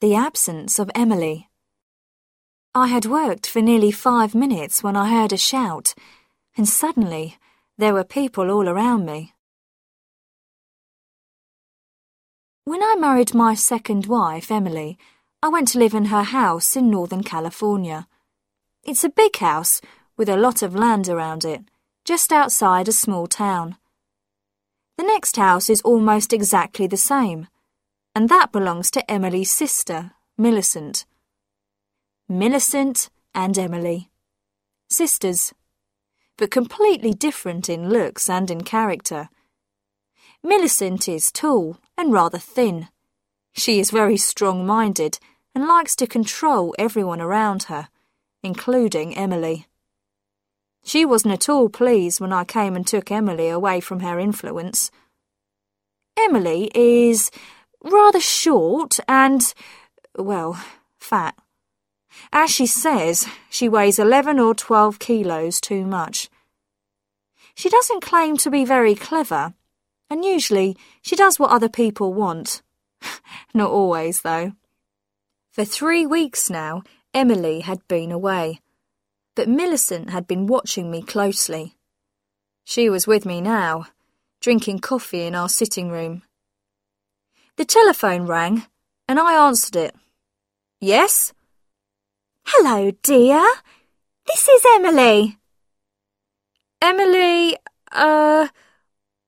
The absence of Emily. I had worked for nearly five minutes when I heard a shout, and suddenly there were people all around me. When I married my second wife, Emily, I went to live in her house in Northern California. It's a big house with a lot of land around it, just outside a small town. The next house is almost exactly the same, and that belongs to Emily's sister, Millicent. Millicent and Emily. Sisters, but completely different in looks and in character. Millicent is tall and rather thin. She is very strong minded and likes to control everyone around her, including Emily. She wasn't at all pleased when I came and took Emily away from her influence. Emily is rather short and, well, fat. As she says, she weighs 11 or 12 kilos too much. She doesn't claim to be very clever, and usually she does what other people want. Not always, though. For three weeks now, Emily had been away, but Millicent had been watching me closely. She was with me now, drinking coffee in our sitting room. The telephone rang, and I answered it. Yes? Hello, dear. This is Emily. Emily, uh,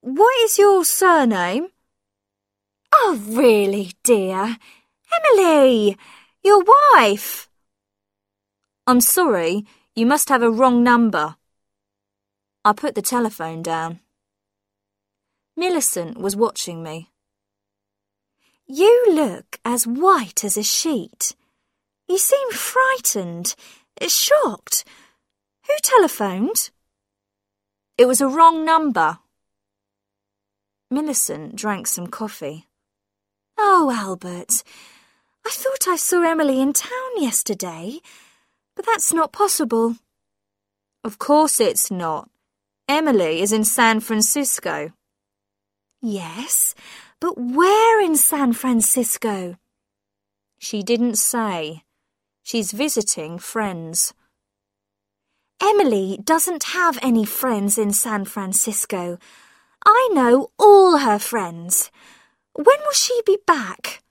what is your surname? Oh, really, dear. Emily, your wife. I'm sorry, you must have a wrong number. I put the telephone down. Millicent was watching me. You look as white as a sheet. You seem frightened, shocked. Who telephoned? It was a wrong number. Millicent drank some coffee. Oh, Albert, I thought I saw Emily in town yesterday, but that's not possible. Of course it's not. Emily is in San Francisco. Yes, but where in San Francisco? She didn't say. She's visiting friends. Emily doesn't have any friends in San Francisco. I know all her friends. When will she be back?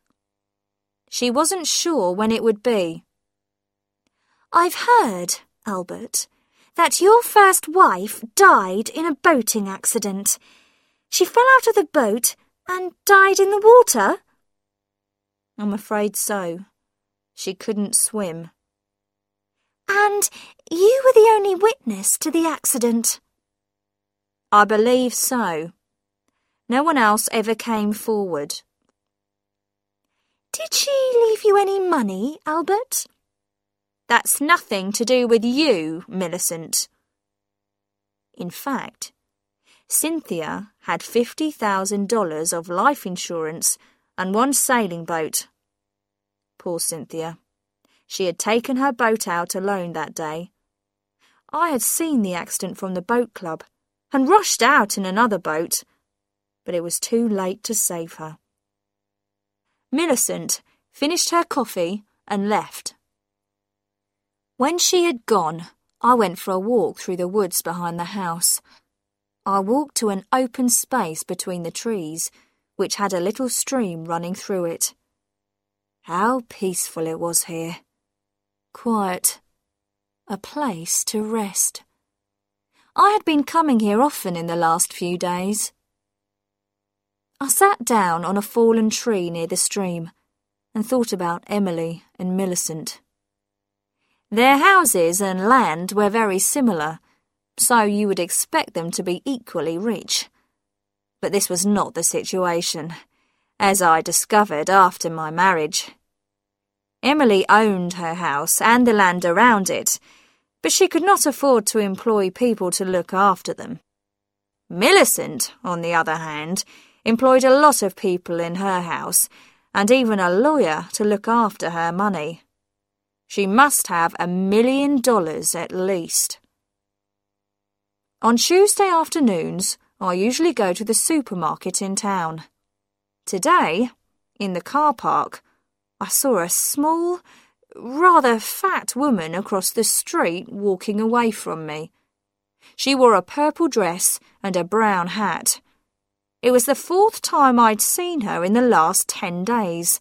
She wasn't sure when it would be. I've heard, Albert, that your first wife died in a boating accident. She fell out of the boat and died in the water? I'm afraid so. She couldn't swim. And you were the only witness to the accident? I believe so. No one else ever came forward. Did she leave you any money, Albert? That's nothing to do with you, Millicent. In fact, Cynthia had $50,000 of life insurance and one sailing boat. Poor Cynthia. She had taken her boat out alone that day. I had seen the accident from the boat club and rushed out in another boat, but it was too late to save her. Millicent finished her coffee and left. When she had gone, I went for a walk through the woods behind the house. I walked to an open space between the trees, which had a little stream running through it. How peaceful it was here. Quiet. A place to rest. I had been coming here often in the last few days. I sat down on a fallen tree near the stream and thought about Emily and Millicent. Their houses and land were very similar so you would expect them to be equally rich. But this was not the situation, as I discovered after my marriage. Emily owned her house and the land around it, but she could not afford to employ people to look after them. Millicent, on the other hand, employed a lot of people in her house, and even a lawyer to look after her money. She must have a million dollars at least. On Tuesday afternoons, I usually go to the supermarket in town. Today, in the car park, I saw a small, rather fat woman across the street walking away from me. She wore a purple dress and a brown hat. It was the fourth time I'd seen her in the last ten days.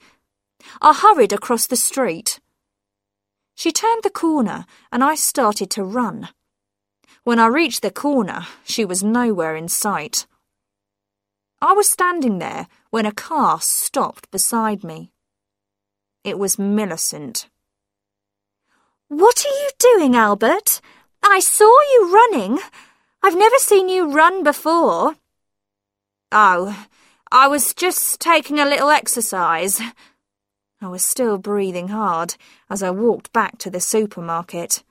I hurried across the street. She turned the corner and I started to run. When I reached the corner, she was nowhere in sight. I was standing there when a car stopped beside me. It was Millicent. What are you doing, Albert? I saw you running. I've never seen you run before. Oh, I was just taking a little exercise. I was still breathing hard as I walked back to the supermarket.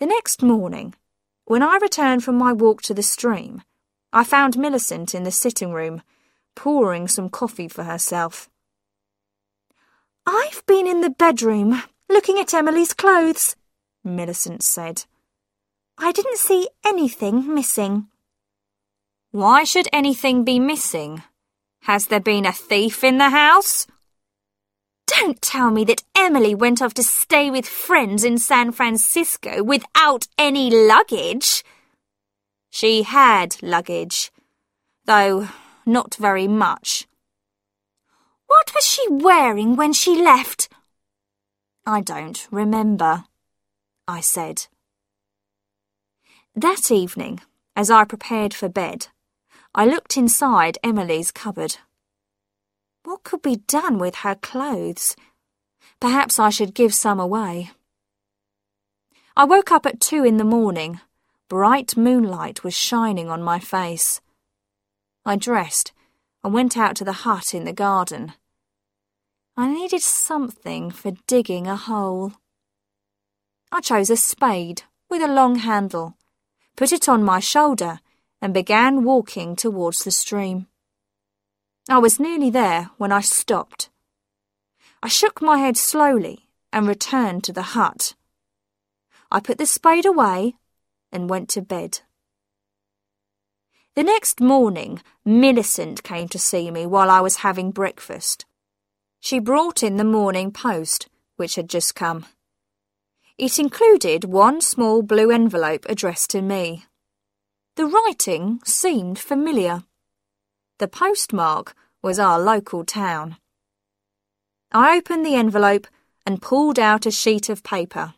The next morning, when I returned from my walk to the stream, I found Millicent in the sitting room, pouring some coffee for herself. I've been in the bedroom, looking at Emily's clothes, Millicent said. I didn't see anything missing. Why should anything be missing? Has there been a thief in the house? Don't tell me that Emily went off to stay with friends in San Francisco without any luggage. She had luggage, though not very much. What was she wearing when she left? I don't remember, I said. That evening, as I prepared for bed, I looked inside Emily's cupboard. What could be done with her clothes? Perhaps I should give some away. I woke up at two in the morning. Bright moonlight was shining on my face. I dressed and went out to the hut in the garden. I needed something for digging a hole. I chose a spade with a long handle, put it on my shoulder, and began walking towards the stream. I was nearly there when I stopped. I shook my head slowly and returned to the hut. I put the spade away and went to bed. The next morning, Millicent came to see me while I was having breakfast. She brought in the morning post, which had just come. It included one small blue envelope addressed to me. The writing seemed familiar. The postmark was our local town. I opened the envelope and pulled out a sheet of paper.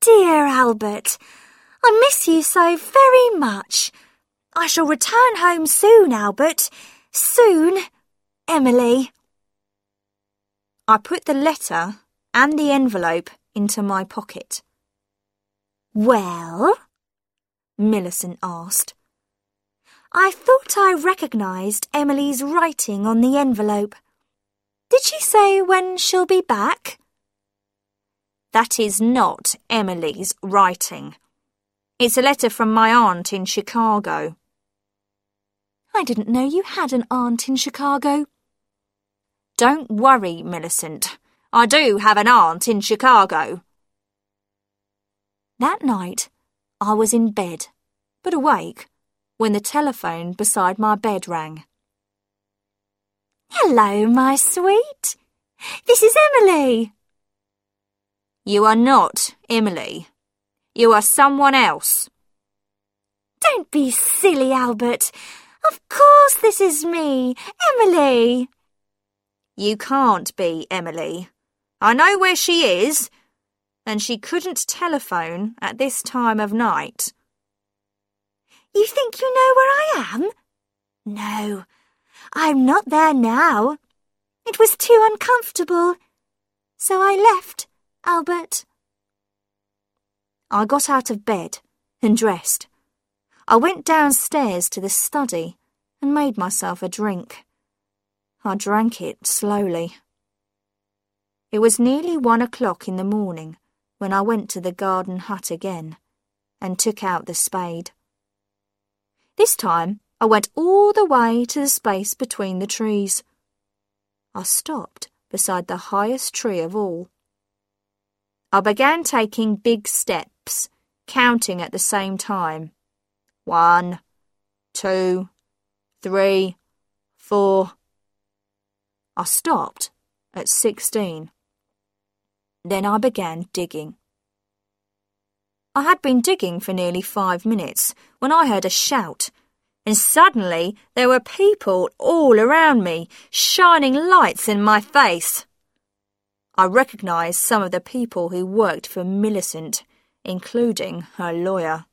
Dear Albert, I miss you so very much. I shall return home soon, Albert. Soon, Emily. I put the letter and the envelope into my pocket. Well? Millicent asked. I thought I recognised Emily's writing on the envelope. Did she say when she'll be back? That is not Emily's writing. It's a letter from my aunt in Chicago. I didn't know you had an aunt in Chicago. Don't worry, Millicent. I do have an aunt in Chicago. That night, I was in bed, but awake, when the telephone beside my bed rang. Hello, my sweet. This is Emily. You are not Emily. You are someone else. Don't be silly, Albert. Of course this is me, Emily. You can't be Emily. I know where she is, and she couldn't telephone at this time of night. You think you know where I am? No, I'm not there now. It was too uncomfortable. So I left, Albert. I got out of bed and dressed. I went downstairs to the study and made myself a drink. I drank it slowly. It was nearly one o'clock in the morning when I went to the garden hut again and took out the spade. This time I went all the way to the space between the trees. I stopped beside the highest tree of all. I began taking big steps, counting at the same time. One, two, three, four, I stopped at 16. Then I began digging. I had been digging for nearly five minutes when I heard a shout, and suddenly there were people all around me, shining lights in my face. I recognised some of the people who worked for Millicent, including her lawyer.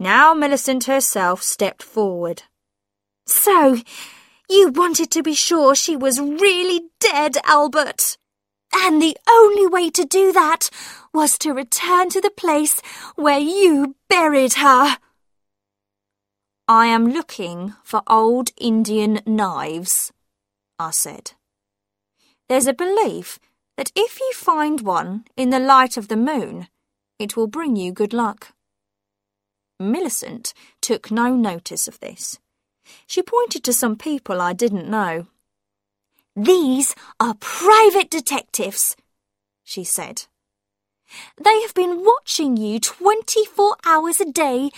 Now Millicent herself stepped forward. So, you wanted to be sure she was really dead, Albert? And the only way to do that was to return to the place where you buried her. I am looking for old Indian knives, I said. There's a belief that if you find one in the light of the moon, it will bring you good luck. Millicent took no notice of this. She pointed to some people I didn't know. These are private detectives, she said. They have been watching you 24 hours a day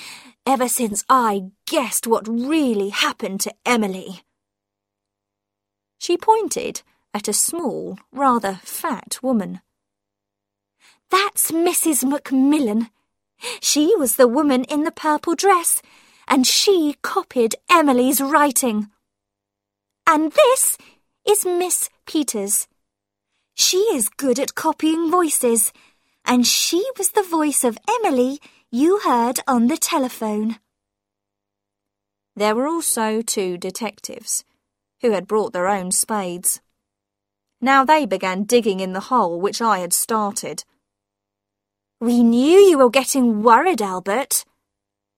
ever since I guessed what really happened to Emily. She pointed at a small, rather fat woman. That's Mrs. Macmillan. She was the woman in the purple dress, and she copied Emily's writing. And this is Miss Peters. She is good at copying voices, and she was the voice of Emily you heard on the telephone. There were also two detectives, who had brought their own spades. Now they began digging in the hole which I had started. We knew you were getting worried, Albert,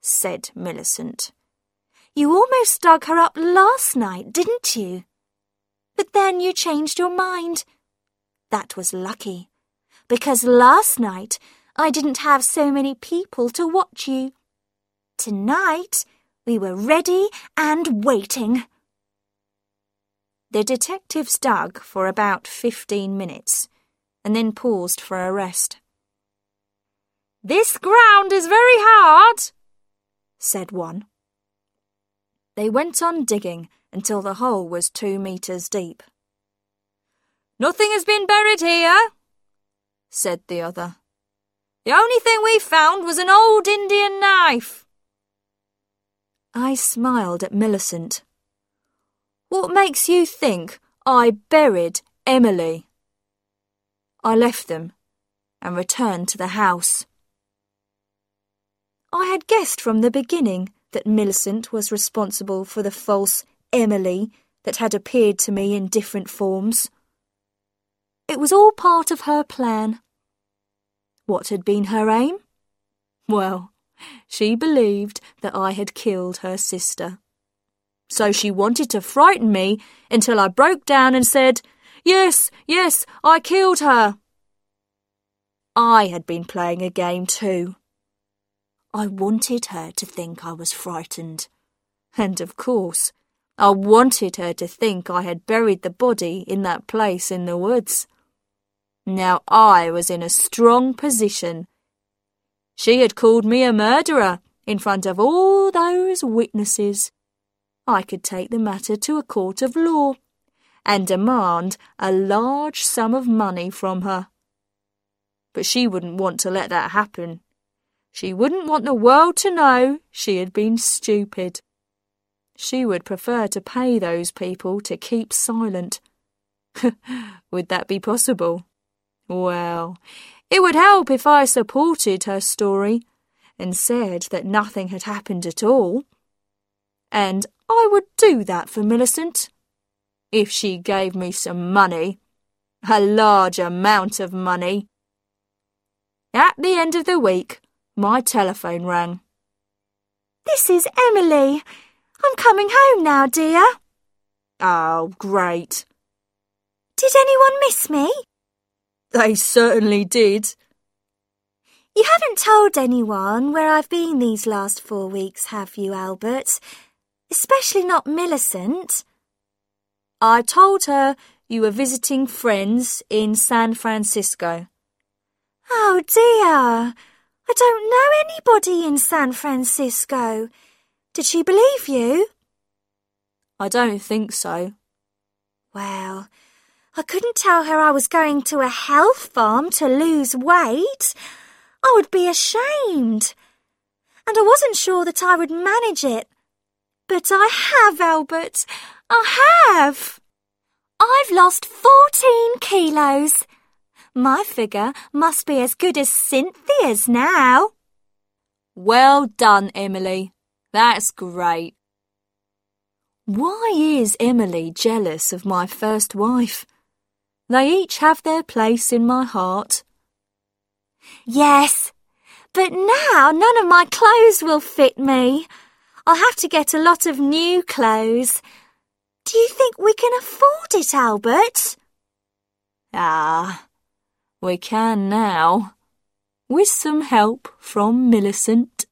said Millicent. You almost dug her up last night, didn't you? But then you changed your mind. That was lucky, because last night I didn't have so many people to watch you. Tonight we were ready and waiting. The detectives dug for about fifteen minutes and then paused for a rest. This ground is very hard, said one. They went on digging until the hole was two metres deep. Nothing has been buried here, said the other. The only thing we found was an old Indian knife. I smiled at Millicent. What makes you think I buried Emily? I left them and returned to the house. I had guessed from the beginning that Millicent was responsible for the false Emily that had appeared to me in different forms. It was all part of her plan. What had been her aim? Well, she believed that I had killed her sister. So she wanted to frighten me until I broke down and said, Yes, yes, I killed her. I had been playing a game too. I wanted her to think I was frightened. And of course, I wanted her to think I had buried the body in that place in the woods. Now I was in a strong position. She had called me a murderer in front of all those witnesses. I could take the matter to a court of law and demand a large sum of money from her. But she wouldn't want to let that happen. She wouldn't want the world to know she had been stupid. She would prefer to pay those people to keep silent. would that be possible? Well, it would help if I supported her story and said that nothing had happened at all. And I would do that for Millicent if she gave me some money, a large amount of money. At the end of the week, my telephone rang. This is Emily. I'm coming home now, dear. Oh, great. Did anyone miss me? They certainly did. You haven't told anyone where I've been these last four weeks, have you, Albert? Especially not Millicent. I told her you were visiting friends in San Francisco. Oh, dear. I don't know anybody in San Francisco. Did she believe you? I don't think so. Well, I couldn't tell her I was going to a health farm to lose weight. I would be ashamed. And I wasn't sure that I would manage it. But I have, Albert. I have. I've lost 14 kilos. My figure must be as good as Cynthia's now. Well done, Emily. That's great. Why is Emily jealous of my first wife? They each have their place in my heart. Yes, but now none of my clothes will fit me. I'll have to get a lot of new clothes. Do you think we can afford it, Albert? Ah, we can now. With some help from Millicent.